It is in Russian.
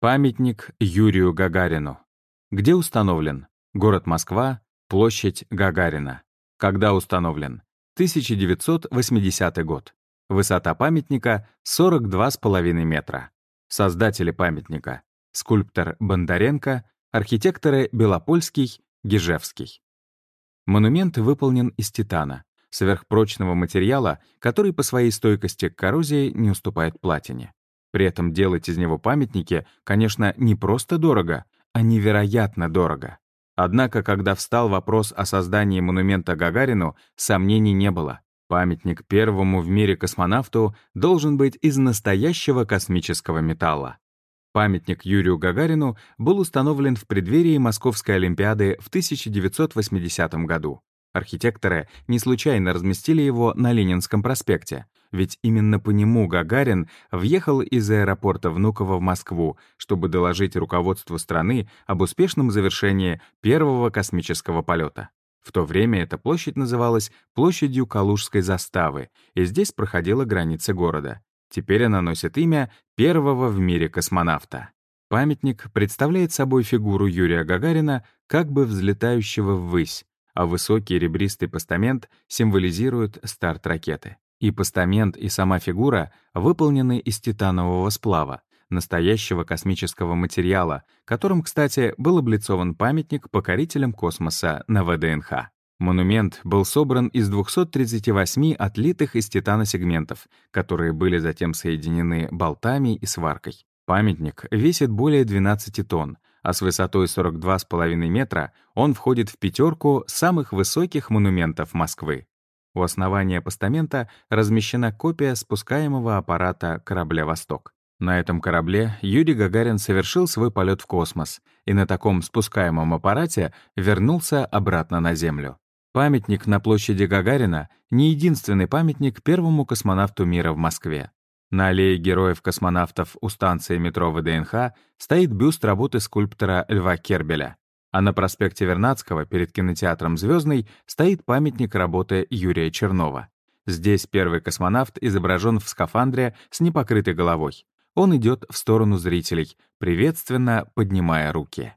Памятник Юрию Гагарину. Где установлен? Город Москва, площадь Гагарина. Когда установлен? 1980 год. Высота памятника — 42,5 метра. Создатели памятника — скульптор Бондаренко, архитекторы Белопольский, Гижевский. Монумент выполнен из титана, сверхпрочного материала, который по своей стойкости к коррозии не уступает платине. При этом делать из него памятники, конечно, не просто дорого, а невероятно дорого. Однако, когда встал вопрос о создании монумента Гагарину, сомнений не было. Памятник первому в мире космонавту должен быть из настоящего космического металла. Памятник Юрию Гагарину был установлен в преддверии Московской Олимпиады в 1980 году. Архитекторы не случайно разместили его на Ленинском проспекте, ведь именно по нему Гагарин въехал из аэропорта Внуково в Москву, чтобы доложить руководству страны об успешном завершении первого космического полета. В то время эта площадь называлась площадью Калужской заставы, и здесь проходила граница города. Теперь она носит имя первого в мире космонавта. Памятник представляет собой фигуру Юрия Гагарина, как бы взлетающего ввысь, а высокий ребристый постамент символизирует старт ракеты. И постамент, и сама фигура выполнены из титанового сплава, настоящего космического материала, которым, кстати, был облицован памятник покорителям космоса на ВДНХ. Монумент был собран из 238 отлитых из титана сегментов, которые были затем соединены болтами и сваркой. Памятник весит более 12 тонн, а с высотой 42,5 метра он входит в пятерку самых высоких монументов Москвы. У основания постамента размещена копия спускаемого аппарата корабля «Восток». На этом корабле Юрий Гагарин совершил свой полет в космос и на таком спускаемом аппарате вернулся обратно на Землю. Памятник на площади Гагарина — не единственный памятник первому космонавту мира в Москве. На аллее героев-космонавтов у станции метро ВДНХ стоит бюст работы скульптора Льва Кербеля. А на проспекте Вернадского перед кинотеатром «Звездный» стоит памятник работы Юрия Чернова. Здесь первый космонавт изображен в скафандре с непокрытой головой. Он идет в сторону зрителей, приветственно поднимая руки.